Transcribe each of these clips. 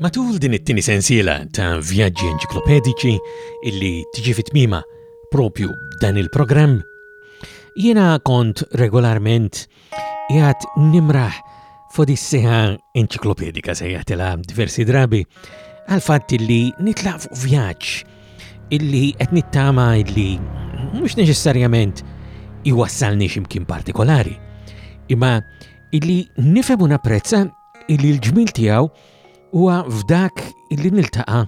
Matul din it-tieni sensiela ta' vjaġġi enċiklopedici illi tiġi fit-tmima propju dan il-programm, jiena kont regolarment jgħat nimraħ f'odisseha enċiklopedika se jgħatilha diversi drabi għal fatt illi nitlaq fuq vjaġġ illi qed nittama illi mhux neċessarjament iwassalni x'imkien partikolari, imma illi nifhem u napprezza illi l-ġmil tiegħu huwa f'dak illi niltaqa'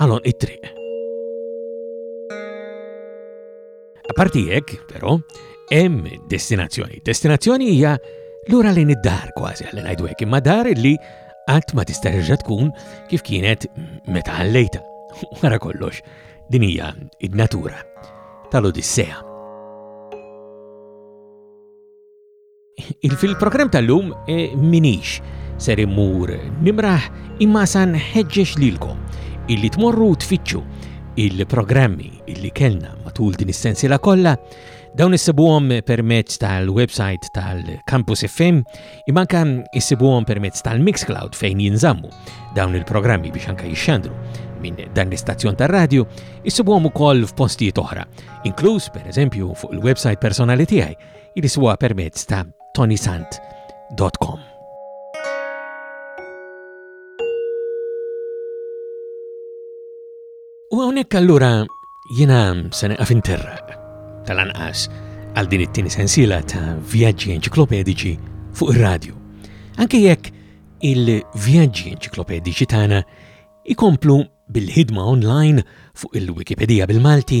għalon it-triq. Apparti hekk, però, hemm destinazzjoni. Destinazzjoni hija lura lejn id-dar kważi għalli ngħidu hekk, imma dar li qatt ma tista' terġa' tkun kif kienet meta ħallejta. Wara kollox, din hija id-natura tal-Odissea. Fil-programm tal-lum e, minix ser immur nimraħ imma san ħeġġeġ lilkom illi tmorru tfittxu il-programmi illi kellna matul din is-sensiela kollha Dawn issibuhom permezz tal-website tal-Campus FM imma anke issibuhom permezz tal-Mixcloud fejn jinżammu dawn il-programmi biex anke jixxandru minn dan l-istazzjon tar-radju, issibuhom ukoll f'postijiet oħra, inkluż pereżempju fuq il-website personali tiegħi jriswa permezz ta' tonisant.com. U għonek allura jina sena għafin terra tal-anqas għal din it-tini sensila ta' vjaġġi enċiklopedici fuq ir-radju. Anke jekk il-vjaġġi enċiklopedici tagħna ikomplu bil-ħidma online fuq il-Wikipedia bil-Malti